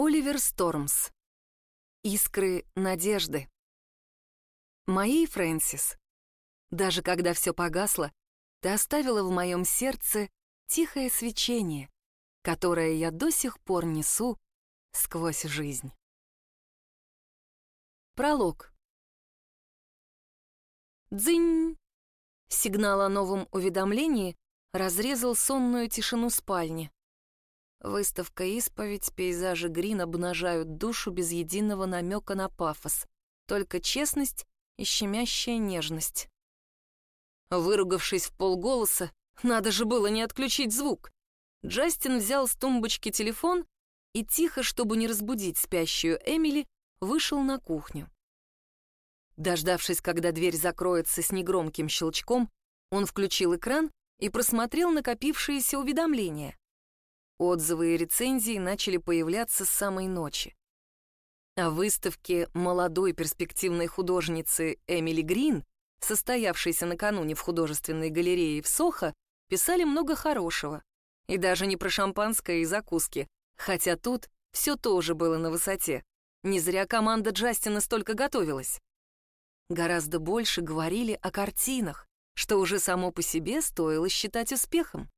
Оливер Стормс. Искры надежды. Моей Фрэнсис, даже когда все погасло, ты оставила в моем сердце тихое свечение, которое я до сих пор несу сквозь жизнь. Пролог. Дзынь! Сигнал о новом уведомлении разрезал сонную тишину спальни. Выставка «Исповедь», пейзажи Грин обнажают душу без единого намека на пафос, только честность и щемящая нежность. Выругавшись в полголоса, надо же было не отключить звук, Джастин взял с тумбочки телефон и тихо, чтобы не разбудить спящую Эмили, вышел на кухню. Дождавшись, когда дверь закроется с негромким щелчком, он включил экран и просмотрел накопившиеся уведомления. Отзывы и рецензии начали появляться с самой ночи. О выставке молодой перспективной художницы Эмили Грин, состоявшейся накануне в художественной галерее в Сохо, писали много хорошего. И даже не про шампанское и закуски, хотя тут все тоже было на высоте. Не зря команда Джастина столько готовилась. Гораздо больше говорили о картинах, что уже само по себе стоило считать успехом.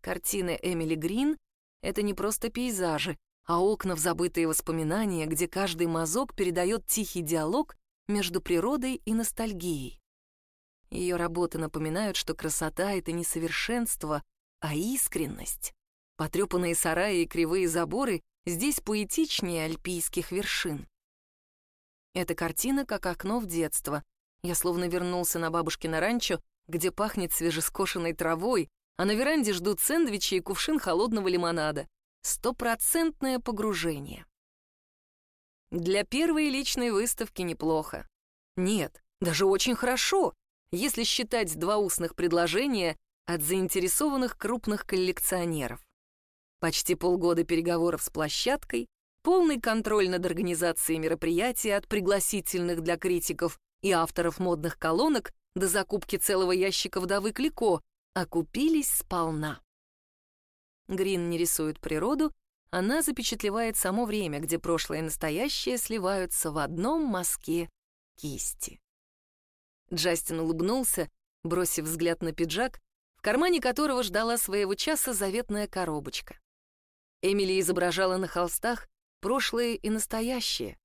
Картины Эмили Грин — это не просто пейзажи, а окна в забытые воспоминания, где каждый мазок передает тихий диалог между природой и ностальгией. Ее работы напоминают, что красота — это не совершенство, а искренность. Потрепанные сараи и кривые заборы здесь поэтичнее альпийских вершин. Эта картина как окно в детство. Я словно вернулся на бабушкино ранчо, где пахнет свежескошенной травой, а на веранде ждут сэндвичи и кувшин холодного лимонада. Стопроцентное погружение. Для первой личной выставки неплохо. Нет, даже очень хорошо, если считать два устных предложения от заинтересованных крупных коллекционеров. Почти полгода переговоров с площадкой, полный контроль над организацией мероприятия от пригласительных для критиков и авторов модных колонок до закупки целого ящика вдовы Клико, окупились сполна. Грин не рисует природу, она запечатлевает само время, где прошлое и настоящее сливаются в одном мазке кисти. Джастин улыбнулся, бросив взгляд на пиджак, в кармане которого ждала своего часа заветная коробочка. Эмили изображала на холстах прошлое и настоящее.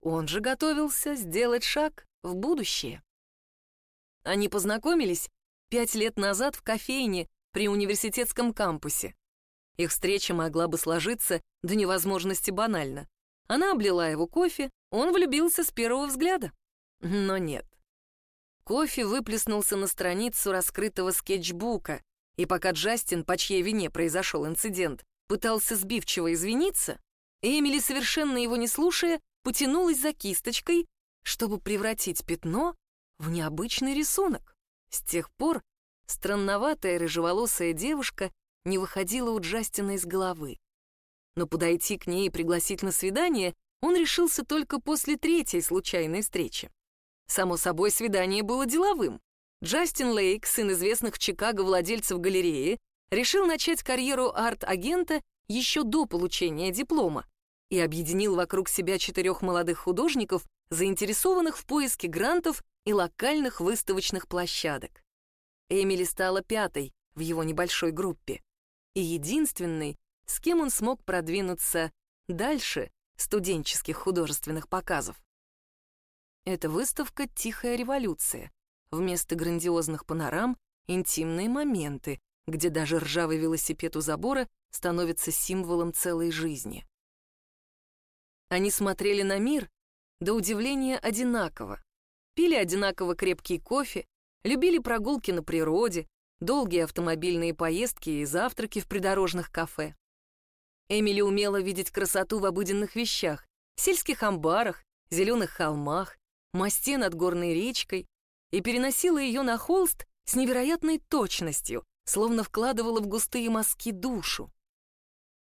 Он же готовился сделать шаг в будущее. Они познакомились пять лет назад в кофейне при университетском кампусе. Их встреча могла бы сложиться до невозможности банально. Она облила его кофе, он влюбился с первого взгляда. Но нет. Кофе выплеснулся на страницу раскрытого скетчбука, и пока Джастин, по чьей вине произошел инцидент, пытался сбивчиво извиниться, Эмили, совершенно его не слушая, потянулась за кисточкой, чтобы превратить пятно в необычный рисунок. С тех пор странноватая рыжеволосая девушка не выходила у Джастина из головы. Но подойти к ней и пригласить на свидание он решился только после третьей случайной встречи. Само собой, свидание было деловым. Джастин Лейк, сын известных в Чикаго владельцев галереи, решил начать карьеру арт-агента еще до получения диплома и объединил вокруг себя четырех молодых художников, заинтересованных в поиске грантов и локальных выставочных площадок. Эмили стала пятой в его небольшой группе и единственной, с кем он смог продвинуться дальше студенческих художественных показов. Эта выставка «Тихая революция». Вместо грандиозных панорам — интимные моменты, где даже ржавый велосипед у забора становится символом целой жизни. Они смотрели на мир до удивления одинаково, пили одинаково крепкий кофе, любили прогулки на природе, долгие автомобильные поездки и завтраки в придорожных кафе. Эмили умела видеть красоту в обыденных вещах, сельских амбарах, зеленых холмах, мосте над горной речкой и переносила ее на холст с невероятной точностью, словно вкладывала в густые мазки душу.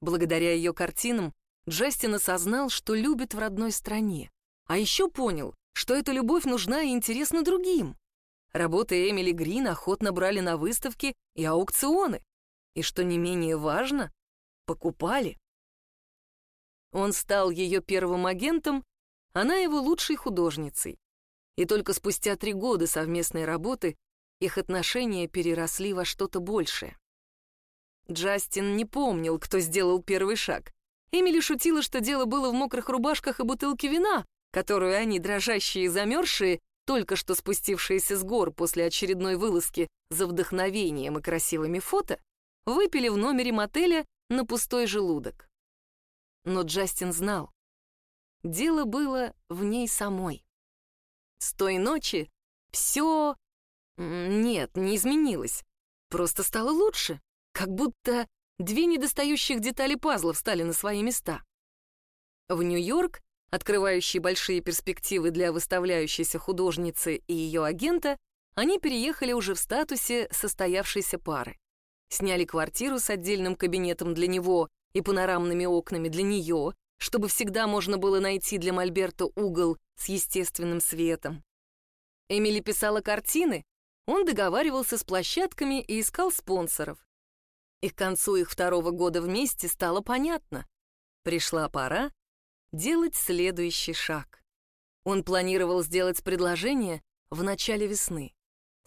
Благодаря ее картинам Джастин осознал, что любит в родной стране, а еще понял, что эта любовь нужна и интересна другим. Работы Эмили Грин охотно брали на выставки и аукционы, и, что не менее важно, покупали. Он стал ее первым агентом, она его лучшей художницей. И только спустя три года совместной работы их отношения переросли во что-то большее. Джастин не помнил, кто сделал первый шаг. Эмили шутила, что дело было в мокрых рубашках и бутылке вина, которую они, дрожащие и замерзшие, только что спустившиеся с гор после очередной вылазки за вдохновением и красивыми фото, выпили в номере мотеля на пустой желудок. Но Джастин знал, дело было в ней самой. С той ночи все... Нет, не изменилось, просто стало лучше, как будто две недостающих детали пазла встали на свои места. В Нью-Йорк, открывающий большие перспективы для выставляющейся художницы и ее агента, они переехали уже в статусе состоявшейся пары. Сняли квартиру с отдельным кабинетом для него и панорамными окнами для нее, чтобы всегда можно было найти для Мольберта угол с естественным светом. Эмили писала картины, он договаривался с площадками и искал спонсоров. И к концу их второго года вместе стало понятно. Пришла пора делать следующий шаг. Он планировал сделать предложение в начале весны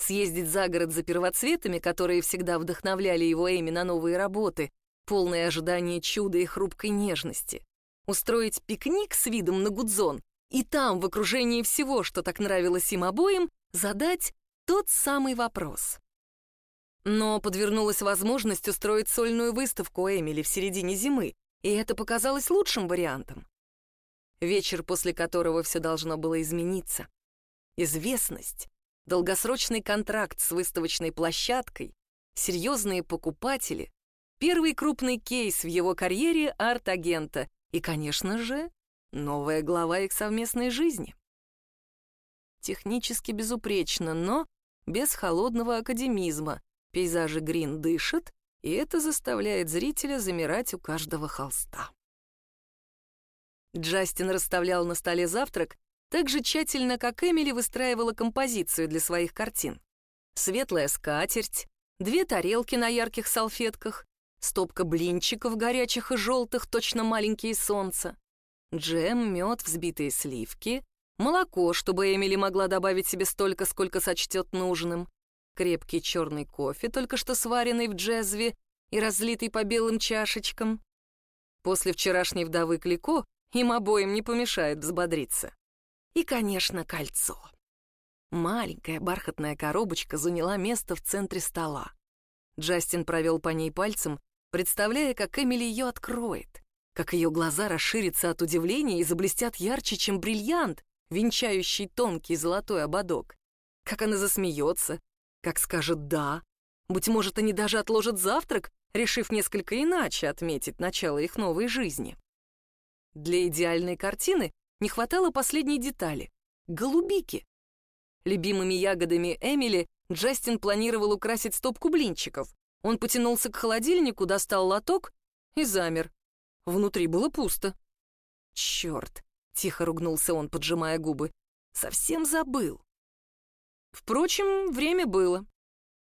съездить за город за первоцветами, которые всегда вдохновляли его Эми на новые работы, полное ожидание чуда и хрупкой нежности, устроить пикник с видом на Гудзон и там, в окружении всего, что так нравилось им обоим, задать тот самый вопрос. Но подвернулась возможность устроить сольную выставку Эмили в середине зимы, и это показалось лучшим вариантом. Вечер, после которого все должно было измениться. Известность, долгосрочный контракт с выставочной площадкой, серьезные покупатели, первый крупный кейс в его карьере арт-агента и, конечно же, новая глава их совместной жизни. Технически безупречно, но без холодного академизма. Пейзажи Грин дышат, и это заставляет зрителя замирать у каждого холста. Джастин расставлял на столе завтрак так же тщательно, как Эмили выстраивала композицию для своих картин. Светлая скатерть, две тарелки на ярких салфетках, стопка блинчиков горячих и желтых, точно маленькие солнца, джем, мед, взбитые сливки, молоко, чтобы Эмили могла добавить себе столько, сколько сочтет нужным, крепкий черный кофе, только что сваренный в джезве и разлитый по белым чашечкам. После вчерашней вдовы Клико им обоим не помешает взбодриться. И, конечно, кольцо. Маленькая бархатная коробочка заняла место в центре стола. Джастин провел по ней пальцем, представляя, как Эмили ее откроет, как ее глаза расширятся от удивления и заблестят ярче, чем бриллиант, венчающий тонкий золотой ободок, как она засмеется, как скажет «да». Быть может, они даже отложат завтрак, решив несколько иначе отметить начало их новой жизни. Для идеальной картины не хватало последней детали — голубики. Любимыми ягодами Эмили Джастин планировал украсить стопку блинчиков. Он потянулся к холодильнику, достал лоток и замер. Внутри было пусто. «Черт!» — тихо ругнулся он, поджимая губы. «Совсем забыл». Впрочем, время было.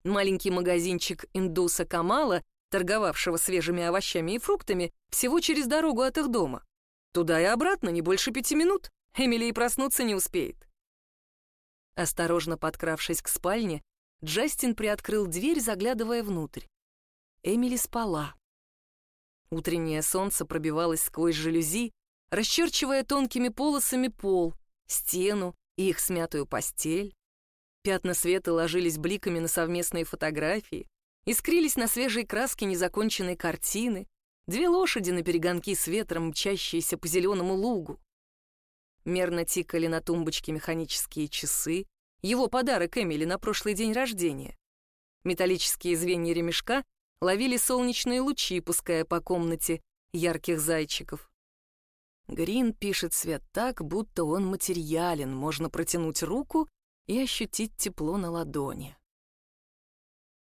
Маленький магазинчик индуса Камала, торговавшего свежими овощами и фруктами, всего через дорогу от их дома. Туда и обратно не больше пяти минут. Эмили и проснуться не успеет. Осторожно подкравшись к спальне, Джастин приоткрыл дверь, заглядывая внутрь. Эмили спала. Утреннее солнце пробивалось сквозь жалюзи, расчерчивая тонкими полосами пол, стену и их смятую постель. Пятна света ложились бликами на совместные фотографии, искрились на свежей краске незаконченной картины, Две лошади на перегонки с ветром, мчащиеся по зеленому лугу. Мерно тикали на тумбочке механические часы, его подарок Эмили на прошлый день рождения. Металлические звенья ремешка ловили солнечные лучи, пуская по комнате ярких зайчиков. Грин пишет свет так, будто он материален, можно протянуть руку и ощутить тепло на ладони.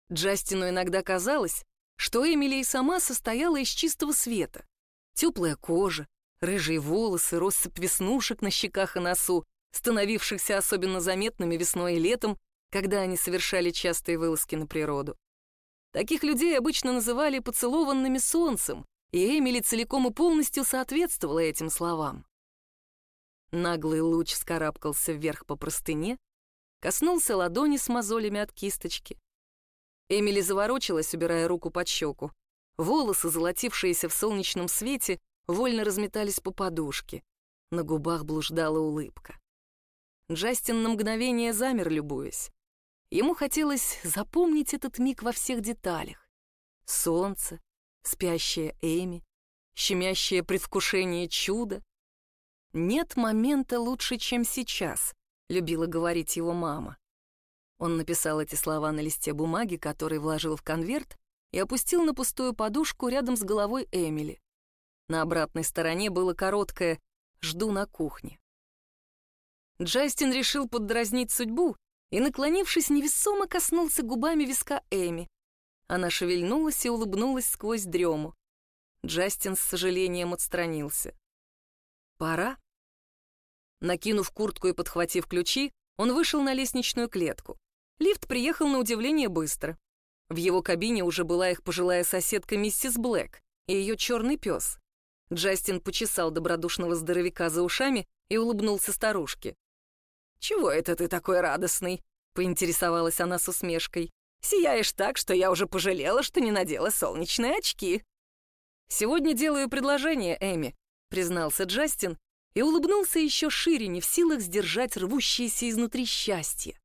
Джастину иногда казалось, что Эмили и сама состояла из чистого света. Теплая кожа, рыжие волосы, россыпь веснушек на щеках и носу, становившихся особенно заметными весной и летом, когда они совершали частые вылазки на природу. Таких людей обычно называли поцелованными солнцем, и Эмили целиком и полностью соответствовала этим словам. Наглый луч скарабкался вверх по простыне, коснулся ладони с мозолями от кисточки. Эмили заворочилась, убирая руку под щеку. Волосы, золотившиеся в солнечном свете, вольно разметались по подушке. На губах блуждала улыбка. Джастин на мгновение замер, любуясь. Ему хотелось запомнить этот миг во всех деталях. Солнце, спящая Эми, щемящее предвкушение чуда. «Нет момента лучше, чем сейчас», — любила говорить его мама. Он написал эти слова на листе бумаги, который вложил в конверт, и опустил на пустую подушку рядом с головой Эмили. На обратной стороне было короткое «Жду на кухне». Джастин решил поддразнить судьбу и, наклонившись, невесомо коснулся губами виска Эми. Она шевельнулась и улыбнулась сквозь дрему. Джастин с сожалением отстранился. «Пора». Накинув куртку и подхватив ключи, он вышел на лестничную клетку. Лифт приехал на удивление быстро. В его кабине уже была их пожилая соседка миссис Блэк и ее черный пес. Джастин почесал добродушного здоровяка за ушами и улыбнулся старушке. «Чего это ты такой радостный?» — поинтересовалась она с усмешкой. Сияешь так, что я уже пожалела, что не надела солнечные очки». «Сегодня делаю предложение, Эми», — признался Джастин и улыбнулся еще шире, не в силах сдержать рвущееся изнутри счастье.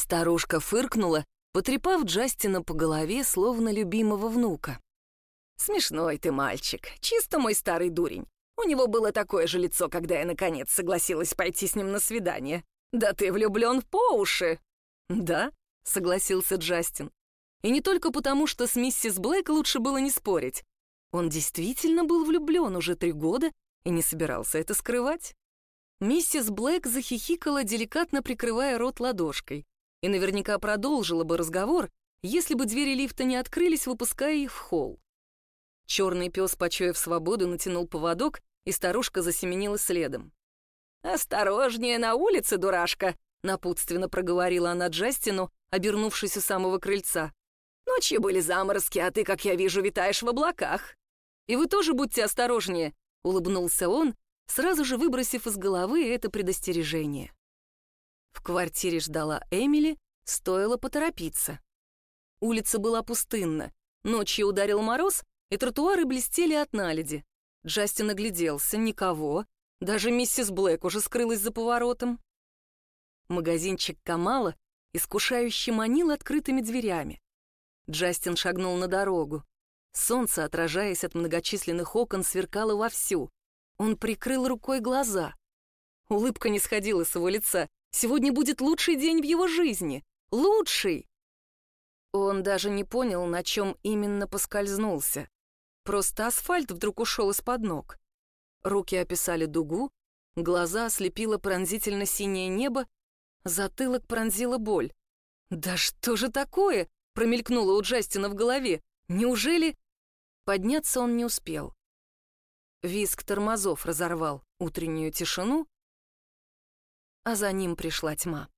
Старушка фыркнула, потрепав Джастина по голове, словно любимого внука. «Смешной ты мальчик, чисто мой старый дурень. У него было такое же лицо, когда я, наконец, согласилась пойти с ним на свидание. Да ты влюблен по уши!» «Да?» — согласился Джастин. И не только потому, что с миссис Блэк лучше было не спорить. Он действительно был влюблен уже три года и не собирался это скрывать. Миссис Блэк захихикала, деликатно прикрывая рот ладошкой, и наверняка продолжила бы разговор, если бы двери лифта не открылись, выпуская их в холл. Черный пес, почуяв свободу, натянул поводок, и старушка засеменила следом. «Осторожнее на улице, дурашка!» — напутственно проговорила она Джастину, обернувшись у самого крыльца. «Ночью были заморозки, а ты, как я вижу, витаешь в облаках. И вы тоже будьте осторожнее», — улыбнулся он, сразу же выбросив из головы это предостережение. В квартире ждала Эмили, стоило поторопиться. Улица была пустынна, ночью ударил мороз, и тротуары блестели от наледи. Джастин огляделся, никого, даже миссис Блэк уже скрылась за поворотом. Магазинчик Камала искушающе манил открытыми дверями. Джастин шагнул на дорогу. Солнце, отражаясь от многочисленных окон, сверкало вовсю. Он прикрыл рукой глаза. Улыбка не сходила с его лица. Сегодня будет лучший день в его жизни. Лучший! Он даже не понял, на чем именно поскользнулся. Просто асфальт вдруг ушел из-под ног. Руки описали дугу, глаза ослепило пронзительно синее небо, Затылок пронзила боль. «Да что же такое?» — промелькнуло у Джастина в голове. «Неужели...» Подняться он не успел. Виск тормозов разорвал утреннюю тишину, а за ним пришла тьма.